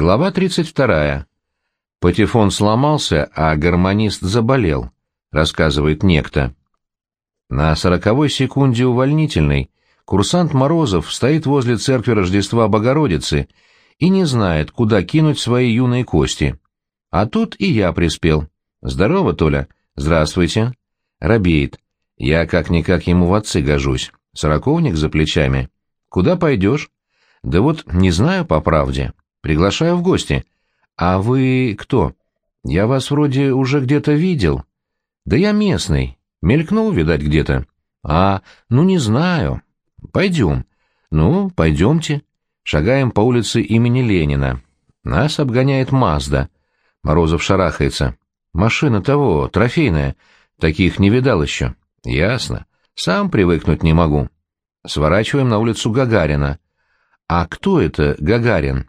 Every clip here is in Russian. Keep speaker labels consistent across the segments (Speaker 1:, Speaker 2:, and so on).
Speaker 1: Глава 32. Патефон сломался, а гармонист заболел, рассказывает некто. На сороковой секунде увольнительной курсант Морозов стоит возле церкви Рождества Богородицы и не знает, куда кинуть свои юные кости. А тут и я приспел. «Здорово, Толя. Здравствуйте». Робеет. Я как-никак ему в отцы гожусь. Сороковник за плечами. «Куда пойдешь?» «Да вот не знаю по правде. Приглашаю в гости. А вы кто? Я вас вроде уже где-то видел. Да я местный. Мелькнул, видать, где-то. А, ну не знаю. Пойдем. Ну, пойдемте. Шагаем по улице имени Ленина. Нас обгоняет Мазда. Морозов шарахается. Машина того, трофейная. Таких не видал еще. Ясно. Сам привыкнуть не могу. Сворачиваем на улицу Гагарина. А кто это Гагарин?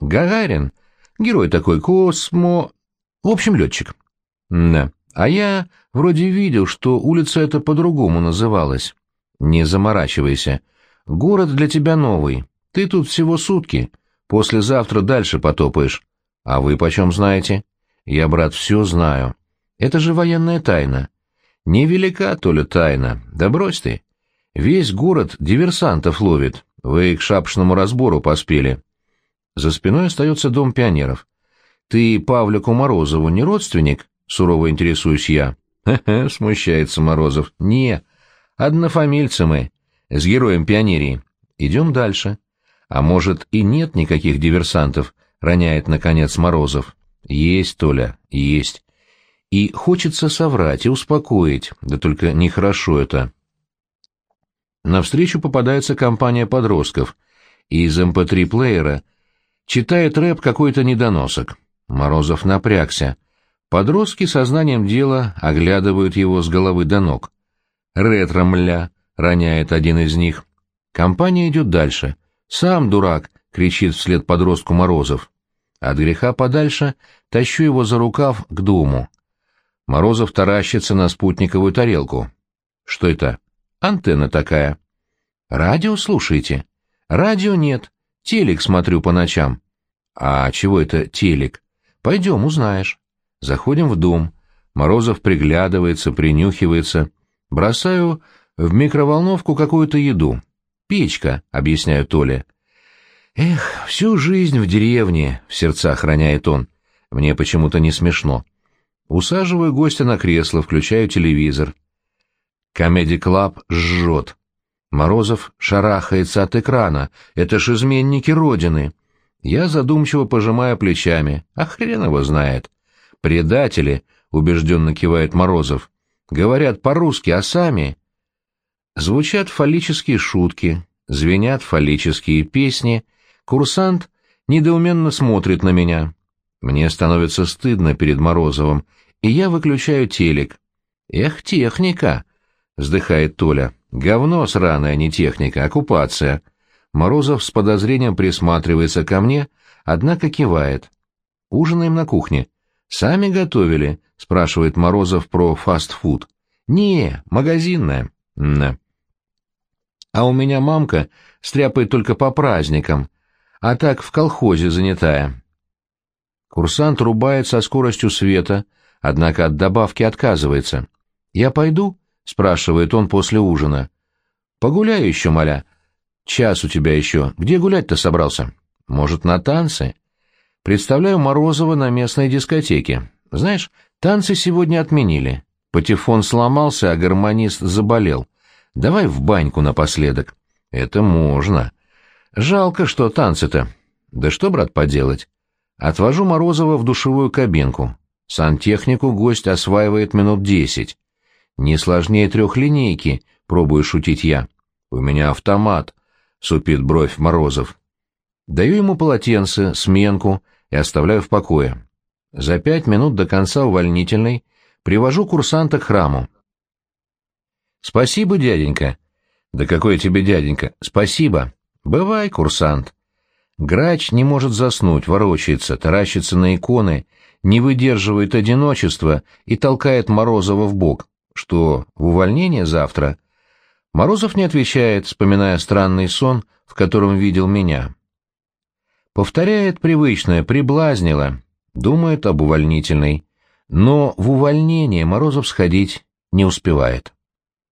Speaker 1: Гагарин? Герой такой, космо... В общем, летчик. Да. А я вроде видел, что улица эта по-другому называлась. Не заморачивайся. Город для тебя новый. Ты тут всего сутки. Послезавтра дальше потопаешь. А вы почем знаете? Я, брат, все знаю. Это же военная тайна. Невелика, то ли тайна. Да брось ты. Весь город диверсантов ловит. Вы к шапшному разбору поспели. За спиной остается дом пионеров. «Ты Павлику Морозову не родственник?» — сурово интересуюсь я. «Хе-хе», — смущается Морозов. «Не, однофамильцы мы, с героем пионерии. Идем дальше». «А может, и нет никаких диверсантов?» — роняет, наконец, Морозов. «Есть, Толя, есть. И хочется соврать и успокоить, да только нехорошо это». Навстречу попадается компания подростков. Из МП3-плеера эм Читает рэп какой-то недоносок. Морозов напрягся. Подростки сознанием дела оглядывают его с головы до ног. «Ретро, мля!» — роняет один из них. Компания идет дальше. «Сам дурак!» — кричит вслед подростку Морозов. От греха подальше тащу его за рукав к дому. Морозов таращится на спутниковую тарелку. «Что это?» «Антенна такая». «Радио слушайте». «Радио нет. Телек смотрю по ночам. А чего это телек? Пойдем, узнаешь. Заходим в дом. Морозов приглядывается, принюхивается. Бросаю в микроволновку какую-то еду. Печка, объясняю Толе. Эх, всю жизнь в деревне, в сердцах роняет он. Мне почему-то не смешно. Усаживаю гостя на кресло, включаю телевизор. Comedy Club жжет. Морозов шарахается от экрана. Это ж изменники Родины. Я задумчиво пожимаю плечами. А хрен его знает. Предатели, убежденно кивает Морозов. Говорят по-русски, а сами... Звучат фаллические шутки, звенят фаллические песни. Курсант недоуменно смотрит на меня. Мне становится стыдно перед Морозовым, и я выключаю телек. «Эх, техника!» — вздыхает Толя. Говно сраное, а не техника, оккупация. Морозов с подозрением присматривается ко мне, однако кивает. Ужинаем на кухне. «Сами готовили?» — спрашивает Морозов про фастфуд. «Не, магазинная». «Да». «А у меня мамка стряпает только по праздникам, а так в колхозе занятая». Курсант рубает со скоростью света, однако от добавки отказывается. «Я пойду?» — спрашивает он после ужина. «Погуляю еще, моля». «Час у тебя еще. Где гулять-то собрался?» «Может, на танцы?» «Представляю Морозова на местной дискотеке. Знаешь, танцы сегодня отменили. Патефон сломался, а гармонист заболел. Давай в баньку напоследок». «Это можно. Жалко, что танцы-то. Да что, брат, поделать?» Отвожу Морозова в душевую кабинку. Сантехнику гость осваивает минут десять. Не сложнее трехлинейки, пробую шутить я. У меня автомат, супит бровь Морозов. Даю ему полотенце, сменку и оставляю в покое. За пять минут до конца увольнительной привожу курсанта к храму. «Спасибо, дяденька». «Да какой тебе дяденька?» «Спасибо». «Бывай, курсант». Грач не может заснуть, ворочается, таращится на иконы, не выдерживает одиночества и толкает Морозова в бок что в увольнение завтра. Морозов не отвечает, вспоминая странный сон, в котором видел меня. Повторяет привычное, приблазнило, думает об увольнительной. Но в увольнение Морозов сходить не успевает.